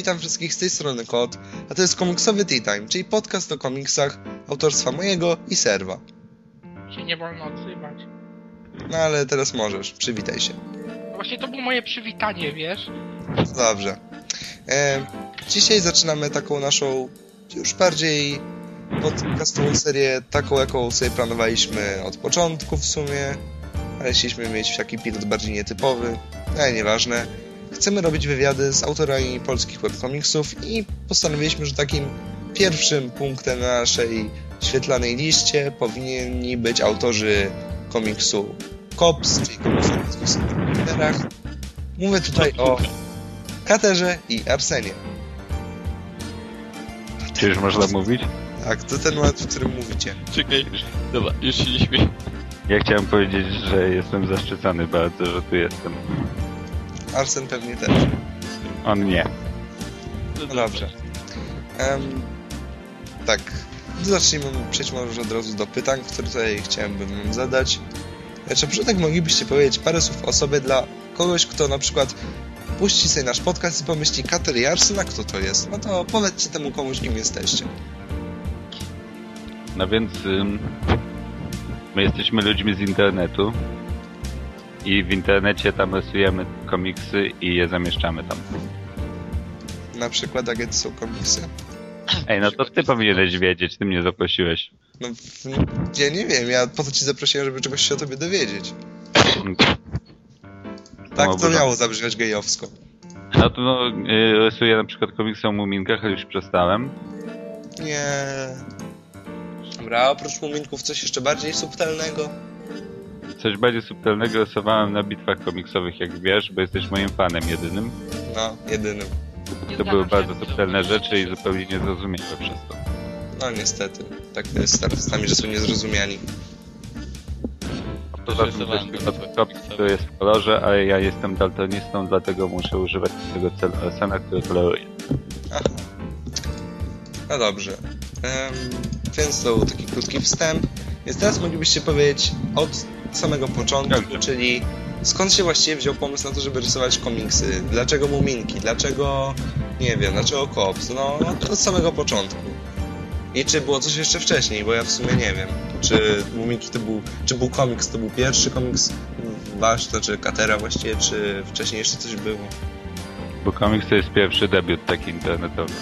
witam wszystkich z tej strony Kot, a to jest komiksowy Tea Time, czyli podcast o komiksach autorstwa mojego i serwa. Się nie wolno odzywać. No ale teraz możesz, przywitaj się. No Właśnie to było moje przywitanie, wiesz? Dobrze. E, dzisiaj zaczynamy taką naszą już bardziej podcastową serię, taką jaką sobie planowaliśmy od początku w sumie, ale chcieliśmy mieć taki pilot bardziej nietypowy, ale nieważne. Chcemy robić wywiady z autorami polskich webkomiksów i postanowiliśmy, że takim pierwszym punktem na naszej świetlanej liście powinni być autorzy komiksu Cops, czyli komiksu o polskich superbohaterach. Mówię tutaj o Katerze i Arsenie. Czy już można mówić? Tak, to ten moment, w którym mówicie. Czekaj, dobra, już się nie śmieję. Ja chciałem powiedzieć, że jestem zaszczycony bardzo, że tu jestem. Arsen pewnie też. On nie. No dobrze. Em, tak, zacznijmy, przejdźmy może od razu do pytań, które tutaj chciałem bym wam zadać. Czy na początek moglibyście powiedzieć parę słów o sobie dla kogoś, kto na przykład puści sobie nasz podcast i pomyśli Kater i Arsen, a kto to jest? No to powiedzcie temu komuś, kim jesteście. No więc ym, my jesteśmy ludźmi z internetu i w internecie tam rysujemy komiksy i je zamieszczamy tam. Na przykład, jakie to są komiksy? Ej, no to ty powinieneś wiedzieć, ty mnie zaprosiłeś. No, ja nie wiem, ja po co ci zaprosiłem, żeby czegoś się o tobie dowiedzieć. Tak to obowiązek. miało zabrzmieć gejowsko. No to no, y, rysuję na przykład komiksy o muminkach, ale już przestałem. Nie. Dobra, oprócz muminków coś jeszcze bardziej subtelnego? Coś bardziej subtelnego rysowałem na bitwach komiksowych, jak wiesz, bo jesteś moim fanem jedynym. No, jedynym. To były bardzo subtelne rzeczy i zupełnie niezrozumiałe przez to. No niestety. Tak to jest z artystami, że są niezrozumiani. Poza tym też komiks, który jest w kolorze, ale ja jestem daltonistą, dlatego muszę używać tego celu Arsena, który koloruje. Aha. No dobrze. Em, więc to był taki krótki wstęp. Więc teraz moglibyście powiedzieć od samego początku, czyli skąd się właściwie wziął pomysł na to, żeby rysować komiksy? Dlaczego Muminki? Dlaczego, nie wiem, dlaczego Cops? No, od samego początku. I czy było coś jeszcze wcześniej, bo ja w sumie nie wiem. Czy Muminki to był, czy był komiks, to był pierwszy komiks wasz, to czy Katera właściwie, czy wcześniej jeszcze coś było? Bo komiks to jest pierwszy debiut taki internetowy.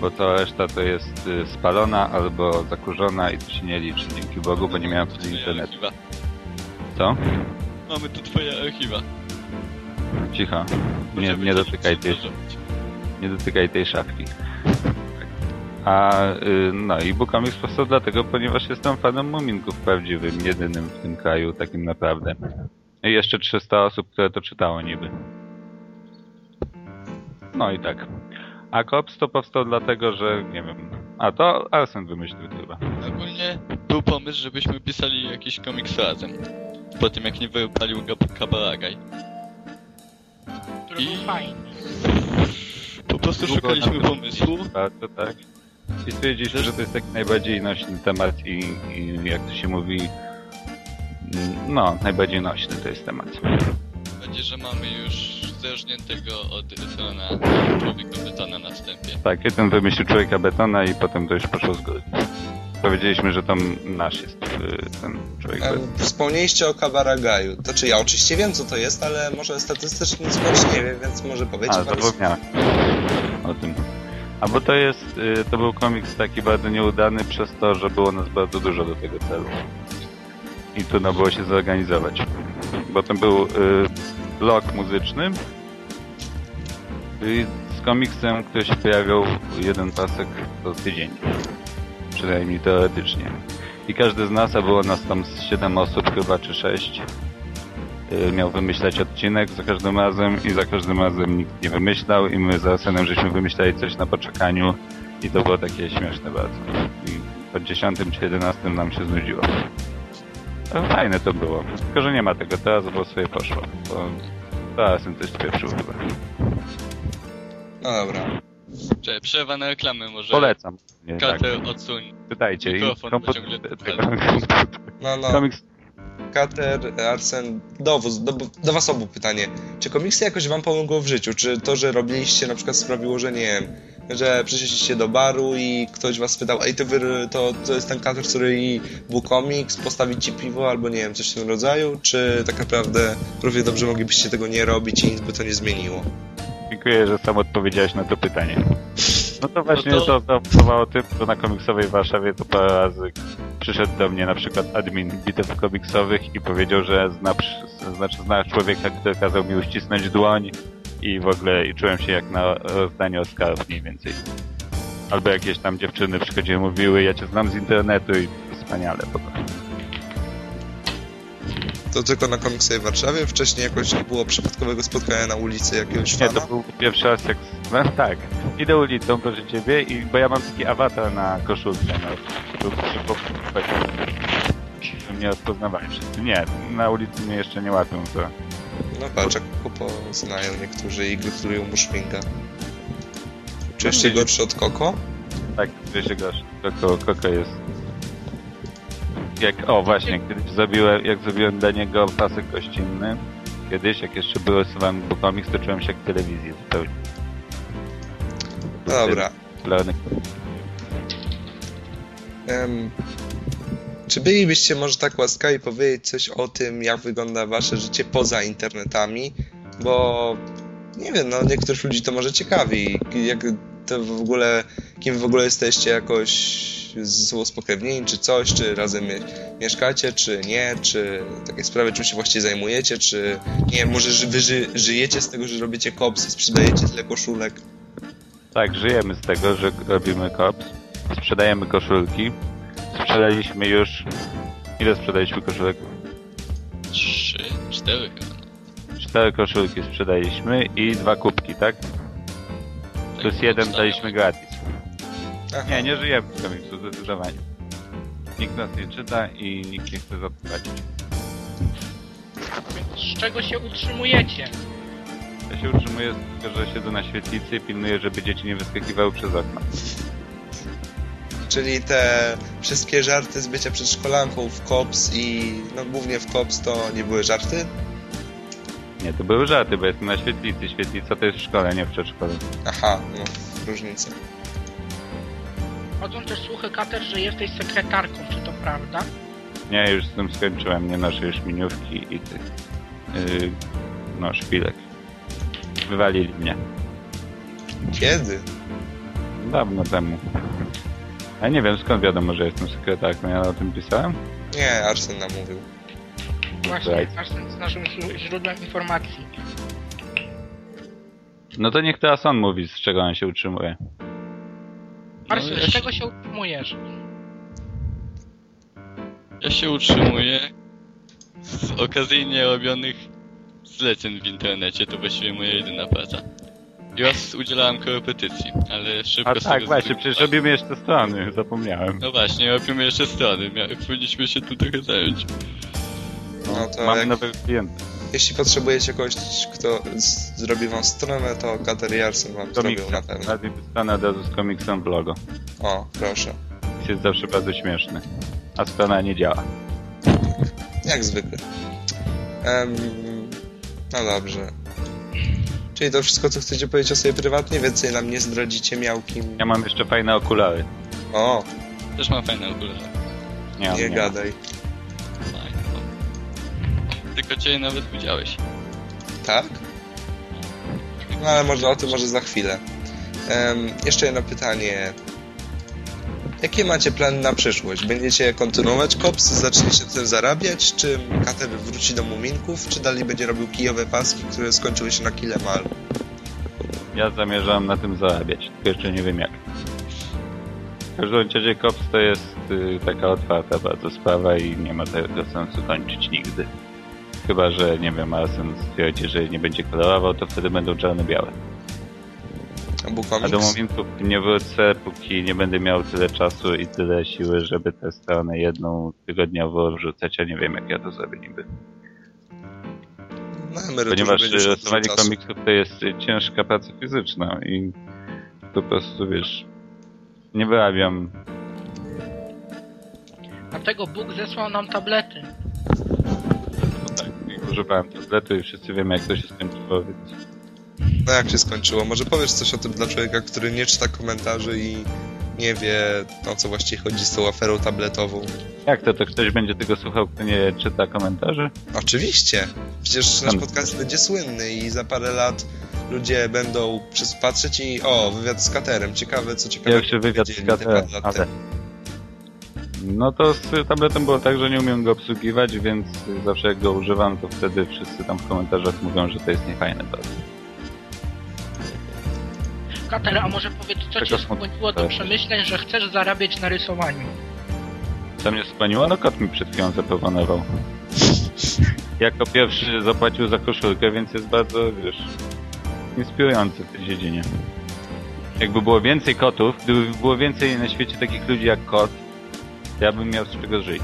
Bo cała reszta to jest y, spalona albo zakurzona i to się nie liczy, dzięki Bogu, bo nie miałem wtedy internetu. archiwa. Co? Mamy tu twoje archiwa. Cicho. Nie, nie dotykaj tej, nie dotykaj tej szafki. A y, no i Book Comics powstał dlatego, ponieważ jestem fanem Muminków prawdziwym, jedynym w tym kraju, takim naprawdę. I jeszcze 300 osób, które to czytało niby. No i tak. A Cops to powstał dlatego, że nie wiem. A to Arsen wymyślił chyba. Ogólnie był pomysł, żebyśmy pisali jakiś komiks razem. Po tym jak nie wypalił Gab- Kabaragaj. Który był I- fajny. Po prostu Długo szukaliśmy pomysłu. Bardzo tak. I stwierdziliśmy, że to jest taki najbardziej nośny temat i, i jak to się mówi, no, najbardziej nośny to jest temat. Będzie, że mamy już zerżniętego od Rytona Tak, jeden wymyślił człowieka betona i potem to już poszło z góry. Powiedzieliśmy, że to nasz jest y, ten człowiek beton. Wspomnieliście o Kabaragaju. To czy ja oczywiście wiem, co to jest, ale może statystycznie ktoś nie wie, więc może powiecie A, zapomniałem o tym. A bo to jest, y, to był komiks taki bardzo nieudany przez to, że było nas bardzo dużo do tego celu. I trudno było się zorganizować. Bo to był y, blok muzyczny z komiksem, który się pojawiał jeden pasek co tydzień. Przynajmniej teoretycznie. I każdy z nas, a było nas tam z 7 osób chyba, czy 6, y, miał wymyślać odcinek za każdym razem i za każdym razem nikt nie wymyślał i my z Arsenem żeśmy wymyślali coś na poczekaniu i to było takie śmieszne bardzo. I po 10 czy 11 nam się znudziło. Ale Fajne to było. Tylko, że nie ma tego teraz, bo sobie poszło. Bo to Arsen coś spieprzył chyba. No dobra. Czekaj, przerwa na reklamę może. Polecam. Nie, tak. Kater odsuń. Czytajcie. I Mikrofon ciągle. No, no. Komiks Kater, Arsen, do, was- do, do was obu pytanie. Czy komiksy jakoś wam pomogło w życiu? Czy to, że robiliście na przykład sprawiło, że nie wiem, że przyszliście do baru i ktoś was pytał, ej, to, wy, to, to jest ten Kater, który i był komiks, postawić ci piwo albo nie wiem, coś w tym rodzaju? Czy tak naprawdę równie dobrze moglibyście tego nie robić i nic by to nie zmieniło? Dziękuję, że sam odpowiedziałeś na to pytanie. No to właśnie No to to- zaowocowało tym, że na komiksowej Warszawie to parę razy przyszedł do mnie na przykład admin bitew komiksowych i powiedział, że zna, znaczy zna człowieka, który kazał mi uścisnąć dłoń i w ogóle i czułem się jak na rozdaniu Oscarów mniej więcej. Albo jakieś tam dziewczyny przychodziły mówiły, ja cię znam z internetu i wspaniale po prostu. To tylko na komiksowej Warszawie? Wcześniej jakoś nie było przypadkowego spotkania na ulicy jakiegoś Nie, fana? to był pierwszy raz jak... No, tak, idę ulicą, proszę ciebie, i, bo ja mam taki awatar na koszulce, no, to się po mnie rozpoznawali wszyscy. Nie, na ulicy mnie jeszcze nie łapią, to... No patrz, jak Koko znają niektórzy i gratulują mu szminka. Czy jeszcze nie. gorszy od Koko? Tak, się gorzej. Koko, Koko jest... Jak, o właśnie, kiedyś zrobiłem, jak zrobiłem dla niego pasek gościnny, kiedyś, jak jeszcze był rysowany był komiks, to czułem się jak w telewizji zupełnie. Dobra. Em, czy bylibyście może tak łaskawi powiedzieć coś o tym, jak wygląda wasze życie poza internetami? Bo nie wiem, no niektórych ludzi to może ciekawi. Jak to w ogóle, kim w ogóle jesteście jakoś ze sobą spokrewnieni, czy coś, czy razem mie- mieszkacie, czy nie, czy takie sprawy, czym się właściwie zajmujecie, czy nie wiem, może wy ży żyjecie z tego, że robicie kopsy, sprzedajecie tyle koszulek. Tak, żyjemy z tego, że robimy kops, sprzedajemy koszulki, sprzedaliśmy już... Ile sprzedaliśmy koszulek? Trzy, cztery chyba. Cztery koszulki sprzedaliśmy i dwa kubki, tak? Plus Tak, jeden obstawiam. daliśmy gratis. Aha. Nie, nie żyjemy z komiksu, zdecydowanie. Nikt nas nie czyta i nikt nie chce za to płacić. Więc z czego się utrzymujecie? Ja się utrzymuję z tego, że siedzę na świetlicy i pilnuję, żeby dzieci nie wyskakiwały przez okno. Czyli te wszystkie żarty z bycia przedszkolanką w COPS i no głównie w COPS to nie były żarty? Nie, to były żarty, bo jestem na świetlicy. Świetlica to jest w szkole, nie w przedszkolu. Aha, no, różnica. Chodzą też słuchy, Kater, że jesteś sekretarką, czy to prawda? Nie, już z tym skończyłem, nie noszę już miniówki i tych... Yy, no, szpilek. Wywalili mnie. Kiedy? Dawno temu. A nie wiem, skąd wiadomo, że jestem sekretarką, ja o tym pisałem? Nie, Arsen nam mówił. Właśnie, masz z naszym źró- źródłem informacji. No to niech teraz on mówi, z czego on się utrzymuje. Marcin, ja z się- czego się utrzymujesz? Ja się utrzymuję z okazyjnie robionych zleceń w internecie, to właściwie moja jedyna praca. I raz udzielałem korepetycji, ale szybko A sobie tak, właśnie, przecież robimy jeszcze strony, zapomniałem. No właśnie, robimy jeszcze strony, Mia- powinniśmy się tu trochę zająć. No to Mamy nowych klientów. Jeśli potrzebujecie kogoś, kto z, zrobi wam stronę, to Kater i Arsen wam zrobią na Komiksem. pewno. Stronę od razu z komiksem w logo. O, proszę. Jest zawsze bardzo śmieszny. A strona nie działa. Jak zwykle. Em, no dobrze. Czyli to wszystko, co chcecie powiedzieć o sobie prywatnie? Więcej nam nie zdradzicie miałkim. Ja mam jeszcze fajne okulary. O, Też mam fajne okulary. Nie, mam, nie nie. gadaj. Fajne. Tylko cię nawet widziałeś. Tak? No ale może o tym może za chwilę. Em, jeszcze jedno pytanie. Jakie macie plany na przyszłość? Będziecie kontynuować kops? Zaczniecie tym zarabiać? Czy Kater wróci do muminków? Czy dalej będzie robił kijowe paski, które skończyły się na kilemal? Ja zamierzam na tym zarabiać, tylko jeszcze nie wiem jak. W każdym razie Cops to jest y, taka otwarta bardzo sprawa i nie ma tego sensu kończyć nigdy. Chyba, że nie wiem, Arsen stwierdzi, że nie będzie kolorował, to wtedy będą czarno-białe. A do momentów nie wrócę, póki nie będę miał tyle czasu i tyle siły, żeby tę stronę jedną tygodniowo wrzucać, a nie wiem jak ja to zrobię niby. Na emeryturze Ponieważ dużo rysowanie komiksów to jest y, ciężka praca fizyczna i po prostu wiesz, nie wyrabiam. Dlatego Bóg zesłał nam tablety. Używałem tabletu i wszyscy wiemy jak to się skończyło, więc... No jak się skończyło? Może powiesz coś o tym dla człowieka, który nie czyta komentarzy i nie wie, o co właściwie chodzi z tą aferą tabletową. Jak to, to ktoś będzie tego słuchał, kto nie czyta komentarzy? Oczywiście. Przecież nasz podcast będzie słynny i za parę lat ludzie będą patrzeć i o, wywiad z Katerem. Ciekawe, co ciekawe. Pierwszy wywiad z ale... No to z tabletem było tak, że nie umiem go obsługiwać, więc zawsze jak go używam, to wtedy wszyscy tam w komentarzach mówią, że to jest niefajne bardzo. Kater, a może powiedz, co Tego cię skłoniło do tak. przemyśleń, że chcesz zarabiać na rysowaniu? Co mnie spaniło? No kot mi przed chwilą zaproponował. Jako pierwszy zapłacił za koszulkę, więc jest bardzo, wiesz, inspirujący w tej dziedzinie. Jakby było więcej kotów, gdyby było więcej na świecie takich ludzi jak kot, ja bym miał z czego żyć.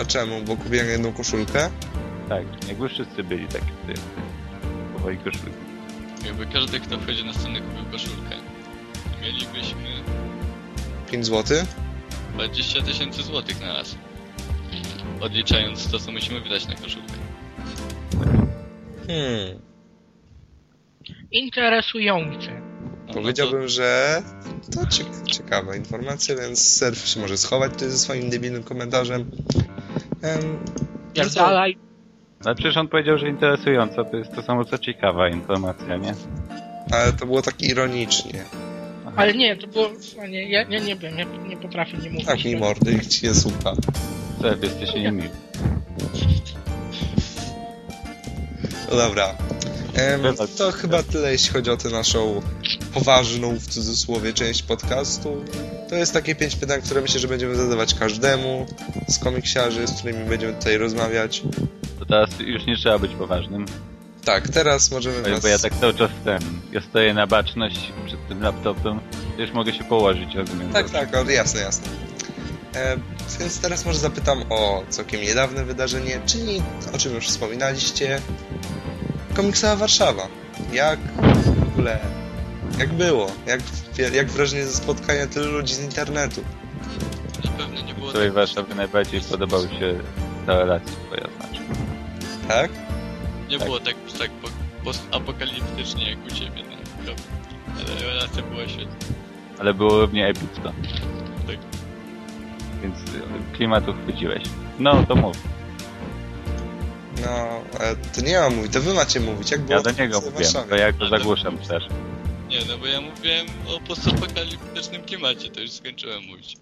A czemu? Bo kupiłem jedną koszulkę? Tak, jakby wszyscy byli taki ty. Powoli koszulki. Jakby każdy, kto wchodzi na scenę kupił koszulkę, to mielibyśmy 5 zł? 20 tysięcy złotych na raz. Odliczając to, co musimy wydać na koszulkę. Hmm. Interesujące. No, Powiedziałbym, że to cie- ciekawa informacja, więc surf się może schować tutaj ze swoim debilnym komentarzem. Em, no co? Dalej. Ale przecież on powiedział, że interesująca to jest to samo co ciekawa informacja, nie? Ale to było tak ironicznie. Ale nie, to było... Nie, ja, ja nie wiem, ja nie potrafię nie mówić. Tak mi mordy, ich ci nie słucha. Co, jesteście niemiły. No dobra. Wybacz. to chyba tyle, jeśli chodzi o tę naszą poważną, w cudzysłowie, część podcastu. To jest takie pięć pytań, które myślę, że będziemy zadawać każdemu z komiksiarzy, z którymi będziemy tutaj rozmawiać. To teraz już nie trzeba być poważnym. Tak, teraz możemy Bo, was... bo ja tak cały czas ten. Ja stoję na baczność przed tym laptopem. to Już mogę się położyć, rozumiem. Tak, tak, o, jasne, jasne. E, więc teraz może zapytam o całkiem niedawne wydarzenie, czyli o czym już wspominaliście, komiksowa Warszawa. Jak w ogóle, jak było? Jak, jak wrażenie ze spotkania tylu ludzi z internetu? Na pewno nie było której tak, Warszawie najbardziej podobał się ta relacja twoja, znaczy. Tak? nie tak. było tak, tak po, postapokaliptycznie jak u ciebie, no. Ale relacja była świetna. Ale było równie epicko. Tak. Więc y, klimatu chwyciłeś. No, to mów. No, e, to nie mam mówić, to wy macie mówić. Jak było Ja do niego Warszawie? to ja go zagłuszam też. Nie, no bo ja mówiłem o postapokaliptycznym klimacie, to już skończyłem mówić.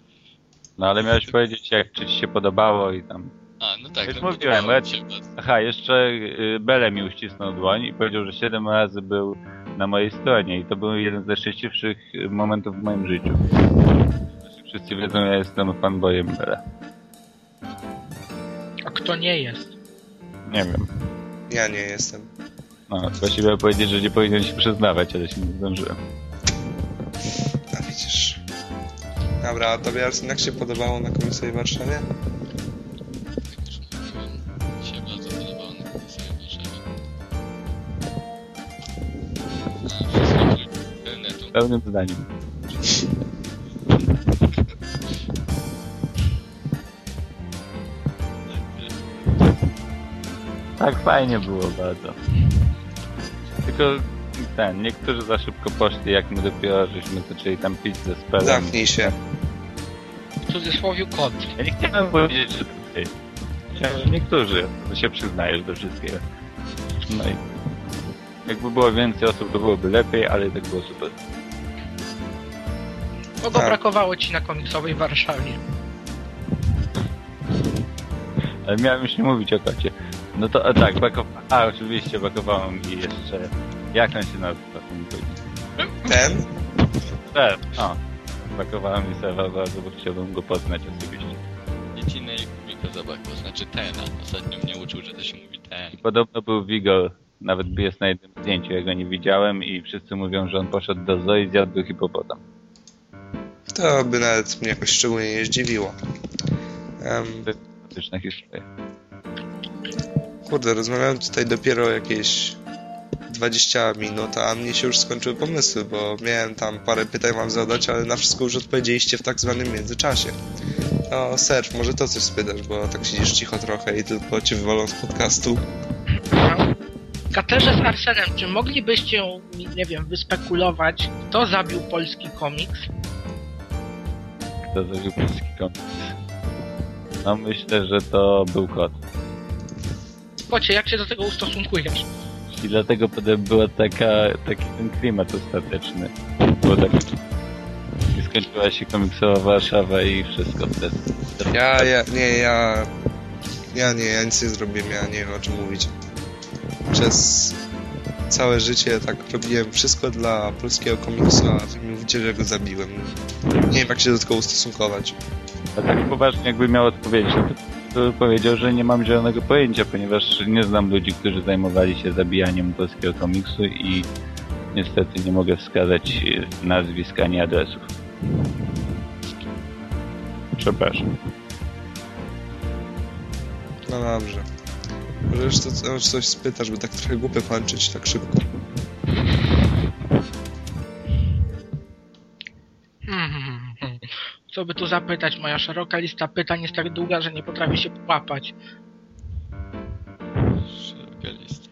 No ale miałeś powiedzieć, jak czy ci się podobało i tam... A, no tak, Już no mówiłem, lec-. Aha, jeszcze y, Bele mi uścisnął dłoń i powiedział, że 7 razy był na mojej stronie i to był jeden ze szczęśliwszych y, momentów w moim życiu. Wszyscy wiedzą, ja jestem fanboyem Bele. A kto nie jest? Nie wiem. Ja nie jestem. No, właściwie powiedzieć, że nie powinien się przyznawać, ale się nie zdążyłem. A widzisz. Dobra, a tobie Arsen, jak się podobało na Warszawie? Jak już mówiłem, mi się bardzo podobało na komisji w Warszawie. Internetu. Pełnym zdaniem. Tak fajnie było bardzo. Tylko ten, niektórzy za szybko poszli, jak my dopiero żeśmy zaczęli tam pić ze spelem. Zamknij się. W cudzysłowie kot. Ja nie chciałem powiedzieć, że ty. Chciałem- Niektórzy, to się przyznajesz do wszystkiego. No i jakby było więcej osób, to byłoby lepiej, ale i tak było super. Kogo Tak. brakowało ci na komiksowej Warszawie? Ale miałem już nie mówić o kocie. No to e, tak, bakow... A, oczywiście bakowało mi jeszcze... Jak on się nazywa? ten? Ten? O. Bakowało mi Sewa bardzo, bo chciałbym go poznać osobiście. Dzieci i Kubika zabrakło, znaczy Tena. Ostatnio mnie uczył, że to się mówi Ten. I podobno był Wigor, nawet jest na jednym zdjęciu, ja go nie widziałem i wszyscy mówią, że on poszedł do zoo i zjadł hipopotam. To by nawet mnie jakoś szczególnie nie zdziwiło. Em, Fantastyczna historia. Kurde, rozmawiałem tutaj dopiero jakieś 20 minut, a mnie się już skończyły pomysły, bo miałem tam parę pytań mam zadać, ale na wszystko już odpowiedzieliście w tak zwanym międzyczasie. O, Serf, może to coś spytasz, bo tak siedzisz cicho trochę i tylko cię wywalą z podcastu. Katerze z Arsenem, czy moglibyście nie wiem, wyspekulować, kto zabił polski komiks? To zrobił polski komiks. No myślę, że to był kot. Kocie, jak się do tego ustosunkujesz? I dlatego potem była taka, taki ten klimat ostateczny. Było tak... I skończyła się komiksowa Warszawa i wszystko wtedy. Ja, ja, nie, ja... Ja nie, ja nic nie zrobiłem, ja nie wiem o czym mówić. Przez całe życie tak robiłem wszystko dla polskiego komiksu, a wy mi mówicie, że go zabiłem. Nie wiem jak się do tego ustosunkować. A tak poważnie jakby miał odpowiedzieć, no to, powiedział, że nie mam zielonego pojęcia, ponieważ nie znam ludzi, którzy zajmowali się zabijaniem polskiego komiksu i niestety nie mogę wskazać e, nazwisk ani adresów. Przepraszam. No dobrze. Może już to, coś spytasz, bo tak trochę głupio kończyć tak szybko. Co by tu zapytać? Moja szeroka lista pytań jest tak długa, że nie potrafię się połapać. Szeroka lista.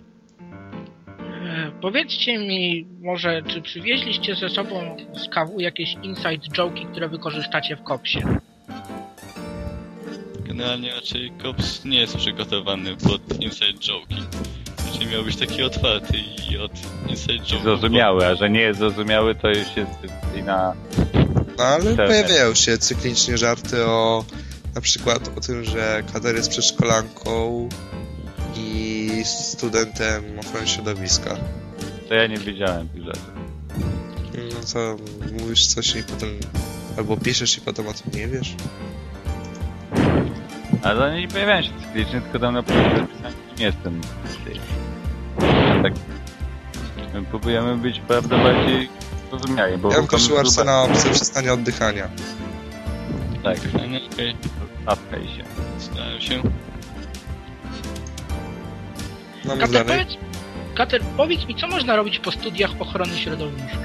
E, powiedzcie mi może, czy przywieźliście ze sobą z kawu jakieś inside joke'i, które wykorzystacie w kopsie? Generalnie raczej Cops nie jest przygotowany pod inside joke'i. Raczej miał być taki otwarty i od inside joke'ów... Zrozumiały, a że nie jest zrozumiały, to już jest dyscyplina ale Tak. pojawiają się cyklicznie żarty o na przykład o tym, że Kater jest przedszkolanką i studentem ochrony środowiska. To ja nie wiedziałem tych rzeczy. No to mówisz coś i potem albo piszesz i potem o tym nie wiesz. Ale one nie pojawiają się cyklicznie, tylko tam na początku kim jestem. Tak. My próbujemy być prawda bardziej zrozumiali, bo Ja bym komik prosił był Arsena o przestanie oddychania. Tak, A nie, okej, stawkaj się. starałem się. No Kater, powiedz, Kater, powiedz mi, co można robić po studiach ochrony środowiska?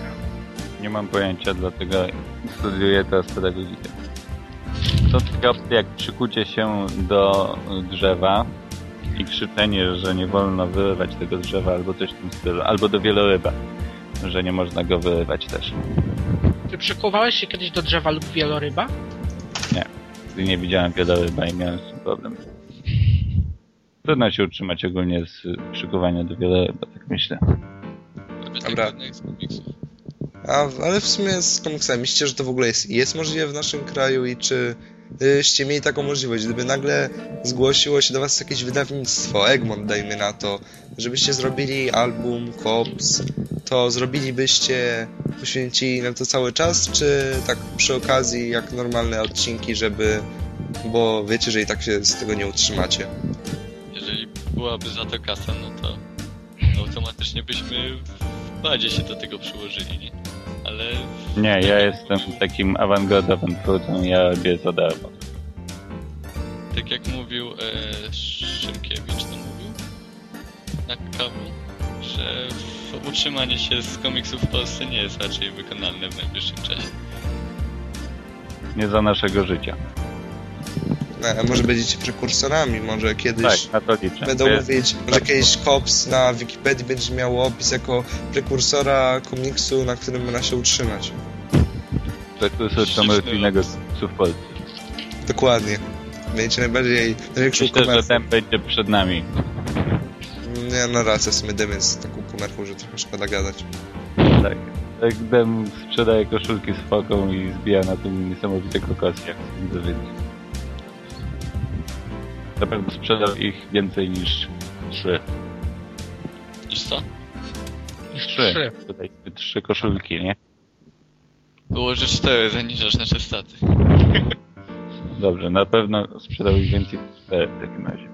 Nie mam pojęcia, dlatego studiuję teraz pedagogikę. To takie opcje jak przykucie się do drzewa i krzyczenie, że nie wolno wyrywać tego drzewa albo coś w tym stylu, albo do wieloryba, że nie można go wyrywać też. Czy przykuwałeś się kiedyś do drzewa lub wieloryba? Gdy nie widziałem wieloryba i miałem z tym problem. Trudno się utrzymać ogólnie z przykuwania do wieloryba, tak myślę. Dobra. A, ale w sumie z komiksami myślicie, że to w ogóle jest, jest możliwe w naszym kraju i czy byście mieli taką możliwość, gdyby nagle zgłosiło się do was jakieś wydawnictwo, Egmont dajmy na to, żebyście zrobili album, kops, to zrobilibyście, poświęcili na to cały czas, czy tak przy okazji jak normalne odcinki, żeby, bo wiecie, że i tak się z tego nie utrzymacie. Jeżeli byłaby za to kasa, no to automatycznie byśmy bardziej się do tego przyłożyli, nie? Ale... Nie, ja jestem takim awangardowym twórcą, ja robię za darmo. Tak jak mówił e, Szymkiewicz, to mówił na kawu, że utrzymanie się z komiksów w Polsce nie jest raczej wykonalne w najbliższym czasie. Nie za naszego życia. E, może będziecie prekursorami, może kiedyś... Tak. Będą mówić, że kiedyś Cops na Wikipedii będzie miało opis jako prekursora komiksu, na którym można się utrzymać. Prekursor komercyjnego w Polsce. Dokładnie. Będziecie najbardziej, największą Myślę, że ten będzie przed nami. Nie, no racja, w sumie Dem jest taką komerką, że trochę szkoda gadać. Tak. Jak Dem sprzedaje koszulki z foką i zbija na tym niesamowite kokosy, jak chcę dowiedzieć. Na pewno sprzedał ich więcej niż trzy. Niż co? Trzy. Trzy. Tutaj trzy koszulki, nie? Było, że cztery, zaniżasz nasze staty. Dobrze, na pewno sprzedał ich więcej niż cztery w takim razie.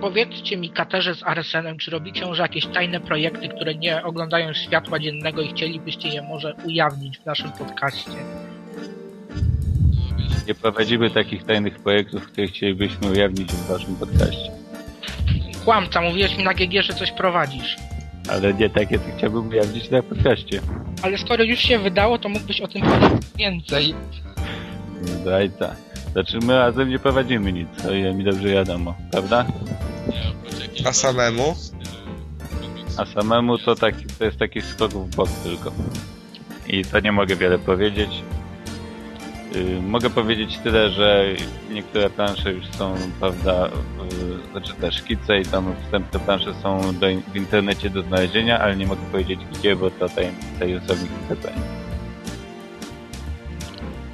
Powiedzcie mi, Katerze z Arsenem, czy robicie może jakieś tajne projekty, które nie oglądają światła dziennego i chcielibyście je może ujawnić w naszym podcaście? Nie prowadzimy takich tajnych projektów, które chcielibyśmy ujawnić w waszym podcaście. Kłamca, mówiłeś mi na GG, że coś prowadzisz. Ale nie takie, co chciałbym ujawnić na podcaście. Ale skoro już się wydało, to mógłbyś o tym powiedzieć więcej. Zdrajca. Znaczy my razem nie prowadzimy nic, o ile mi dobrze wiadomo, prawda? A samemu? A samemu to, taki, to jest taki skok w bok tylko. I to nie mogę wiele powiedzieć. Yy, mogę powiedzieć tyle, że niektóre plansze już są, prawda, yy, znaczy te szkice i tam wstępne plansze są do, w internecie do znalezienia, ale nie mogę powiedzieć gdzie, bo to tajemnica i osobnik pytań.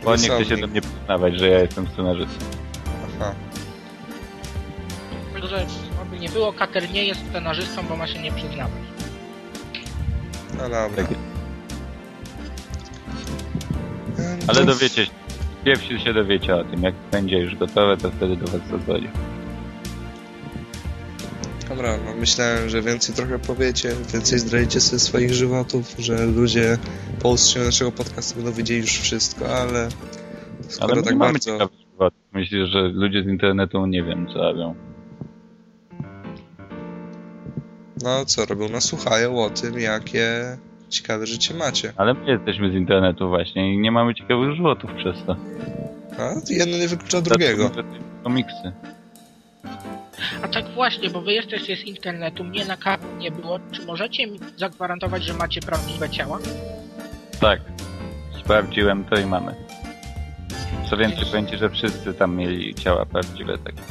Bo nie chce się do mnie przyznawać, że ja jestem scenarzystą. Aha. Także, aby nie było, Kater nie jest scenarzystą, bo ma się nie przyznawać. No dobra. Tak. Em, Ale to- dowiecie się, pierwsi się dowiecie o tym, jak będzie już gotowe, to wtedy do was zadzwonię. Dobra, no myślałem, że więcej trochę powiecie, więcej zdradzicie sobie swoich żywotów, że ludzie po usłyszeniu naszego podcastu będą wiedzieli już wszystko, ale skoro Ale tak bardzo... Myślę, że ludzie z internetu nie wiem, co robią. No co robią? No słuchają o tym, jakie ciekawe życie macie. Ale my jesteśmy z internetu właśnie i nie mamy ciekawych żywotów przez to. A jedno nie wyklucza drugiego. Komiksy. A tak właśnie, bo wy jesteście z internetu, mnie na kawie nie było. Czy możecie mi zagwarantować, że macie prawdziwe ciała? Tak. Sprawdziłem to i mamy. Co więcej, powiem ci, że wszyscy tam mieli ciała prawdziwe takie.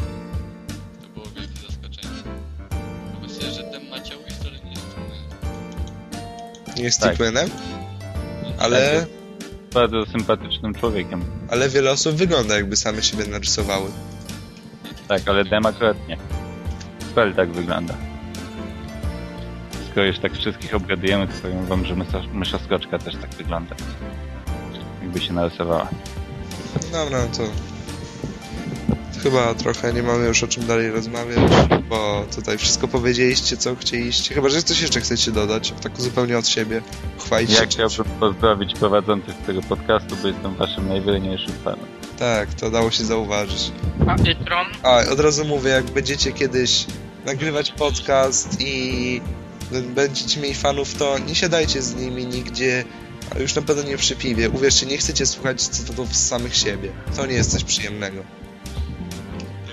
Nie jest Tak. Ale, Bardzo sympatycznym człowiekiem. ale wiele osób wygląda jakby same siebie narysowały. Tak, ale Dem akurat nie. Spell tak wygląda. Skoro już tak wszystkich obgadujemy, to powiem wam, że mysza, mysza skoczka też tak wygląda. Jakby się narysowała. Dobra, no to chyba trochę nie mamy już o czym dalej rozmawiać, bo tutaj wszystko powiedzieliście, co chcieliście. Chyba, że coś jeszcze chcecie dodać, tak zupełnie od siebie. Chwalić Ja chciałbym pozdrowić prowadzących tego podcastu, bo jestem waszym najwierniejszym fanem. Tak, to dało się zauważyć. A Ytron? A, od razu mówię, jak będziecie kiedyś nagrywać podcast i będziecie mieli fanów, to nie siadajcie z nimi nigdzie, a już na pewno nie przy piwie. Uwierzcie, nie chcecie słuchać cytatów z samych siebie. To nie jest coś przyjemnego.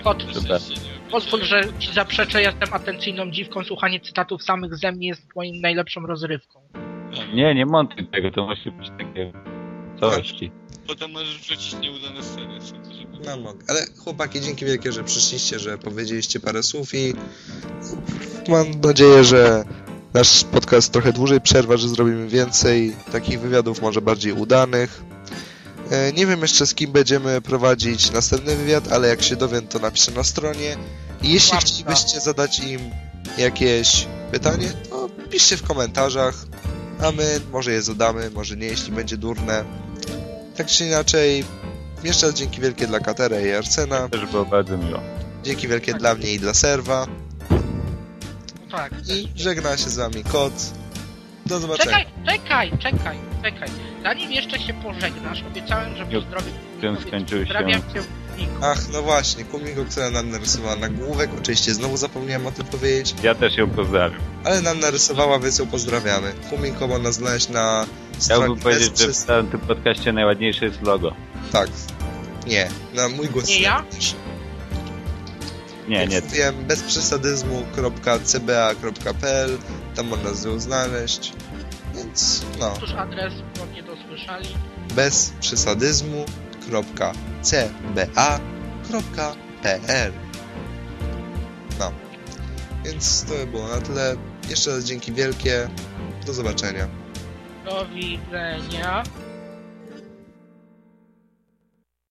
Pozwól, obliczyłem. że ci zaprzeczę, jestem atencyjną dziwką, słuchanie cytatów samych ze mnie jest moim najlepszą rozrywką. Nie, nie montuj tego, to musi być takie całości. Potem możesz wrzucić nieudane sceny, żeby... No mogę. Ale chłopaki, dzięki wielkie, że przyszliście, że powiedzieliście parę słów i mam nadzieję, że nasz podcast trochę dłużej przerwa, że zrobimy więcej takich wywiadów, może bardziej udanych. E, Nie wiem jeszcze z kim będziemy prowadzić następny wywiad, ale jak się dowiem, to napiszę na stronie. I jeśli chcielibyście zadać im jakieś pytanie, to piszcie w komentarzach, a my może je zadamy, może nie, jeśli będzie durne. Tak czy inaczej, jeszcze raz dzięki wielkie dla Katera i Arsena. Też było bardzo miło. Dzięki wielkie dla mnie i dla serwa. No tak. I żegna się z wami kot. Do zobaczenia. Czekaj, czekaj, czekaj, czekaj. Zanim jeszcze się pożegnasz, obiecałem, że pozdrowię skończył się- Pozdrawiam cię, Kumiko. Ach, no właśnie, Kumiko, która nam narysowała nagłówek. Oczywiście znowu zapomniałem o tym powiedzieć, Ja też ją pozdrawiam. ale nam narysowała, więc ją pozdrawiamy. Kumiko można znaleźć na stronie Chciałbym powiedzieć, że S300. w całym tym podcaście najładniejsze jest logo. Tak. Nie, na mój głos. Nie ja? Nie, nie. Wiem, bez przesadyzmu.cba.pl Tam można ją znaleźć. Więc no, Otóż adres, bo nie dosłyszeli. bez przesadyzmu.cba.pl No. Więc to by było na tyle. Jeszcze raz dzięki wielkie. Do zobaczenia. Do widzenia.